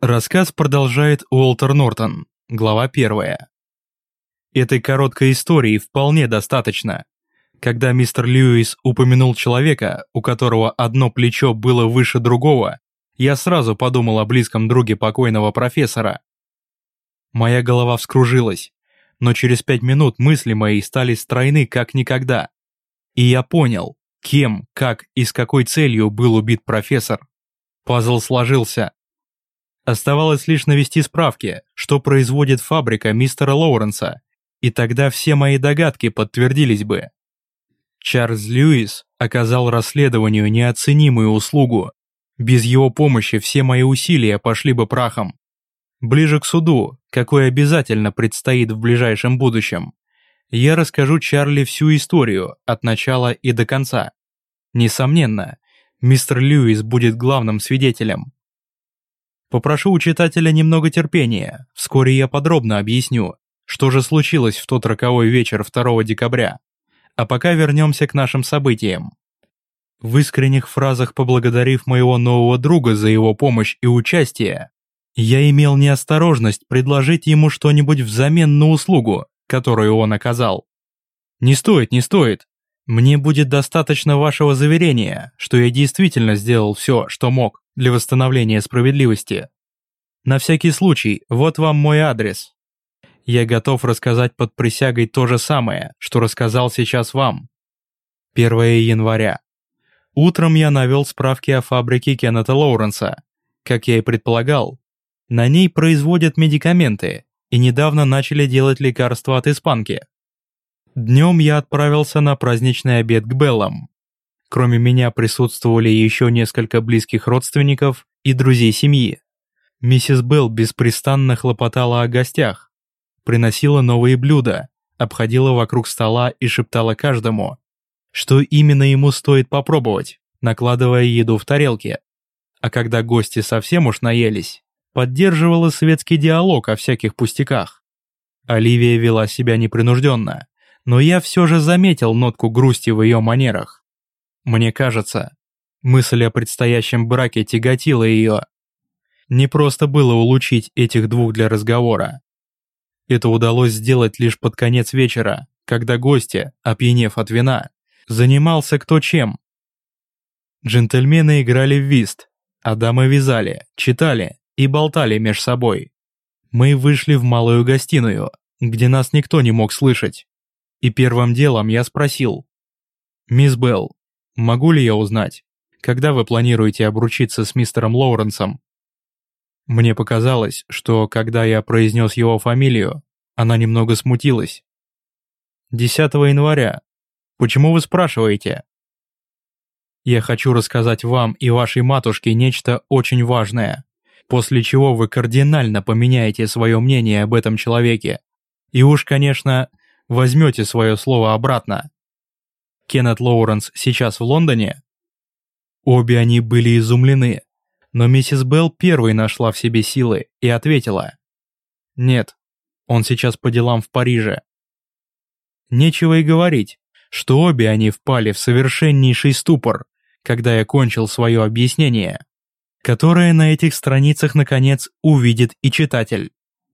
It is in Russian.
Рассказ продолжает Уолтер Нортон, глава первая. Этой короткой истории вполне достаточно. Когда мистер Льюис упомянул человека, у которого одно плечо было выше другого, я сразу подумал о близком друге покойного профессора. Моя голова вскружилась, но через пять минут мысли мои стали стройны как никогда. И я понял, кем, как и с какой целью был убит профессор. Пазл сложился. Оставалось лишь навести справки, что производит фабрика мистера Лоуренса, и тогда все мои догадки подтвердились бы. Чарльз Льюис оказал расследованию неоценимую услугу. Без его помощи все мои усилия пошли бы прахом. Ближе к суду, какой обязательно предстоит в ближайшем будущем, я расскажу Чарли всю историю от начала и до конца. Несомненно, мистер Льюис будет главным свидетелем. Попрошу у читателя немного терпения, вскоре я подробно объясню, что же случилось в тот роковой вечер 2 декабря. А пока вернемся к нашим событиям. В искренних фразах поблагодарив моего нового друга за его помощь и участие, я имел неосторожность предложить ему что-нибудь взамен на услугу, которую он оказал. «Не стоит, не стоит. Мне будет достаточно вашего заверения, что я действительно сделал все, что мог для восстановления справедливости. На всякий случай, вот вам мой адрес. Я готов рассказать под присягой то же самое, что рассказал сейчас вам. 1 января. Утром я навел справки о фабрике Кеннета Лоуренса. Как я и предполагал, на ней производят медикаменты и недавно начали делать лекарства от испанки. Днем я отправился на праздничный обед к Беллам. Кроме меня присутствовали еще несколько близких родственников и друзей семьи. Миссис Белл беспрестанно хлопотала о гостях, приносила новые блюда, обходила вокруг стола и шептала каждому, что именно ему стоит попробовать, накладывая еду в тарелки. А когда гости совсем уж наелись, поддерживала светский диалог о всяких пустяках. Оливия вела себя непринужденно, но я все же заметил нотку грусти в ее манерах. Мне кажется, мысль о предстоящем браке тяготила ее. Не просто было улучить этих двух для разговора. Это удалось сделать лишь под конец вечера, когда гости, опьянев от вина, занимался кто чем. Джентльмены играли в вист, а дамы вязали, читали и болтали меж собой. Мы вышли в малую гостиную, где нас никто не мог слышать. И первым делом я спросил. «Мисс Белл, Могу ли я узнать, когда вы планируете обручиться с мистером Лоуренсом? Мне показалось, что когда я произнес его фамилию, она немного смутилась. 10 января. Почему вы спрашиваете? Я хочу рассказать вам и вашей матушке нечто очень важное, после чего вы кардинально поменяете свое мнение об этом человеке. И уж, конечно, возьмете свое слово обратно. Кеннет Лоуренс сейчас в Лондоне? Обе они были изумлены, но миссис Белл первой нашла в себе силы и ответила. «Нет, он сейчас по делам в Париже». Нечего и говорить, что обе они впали в совершеннейший ступор, когда я кончил свое объяснение, которое на этих страницах наконец увидит и читатель.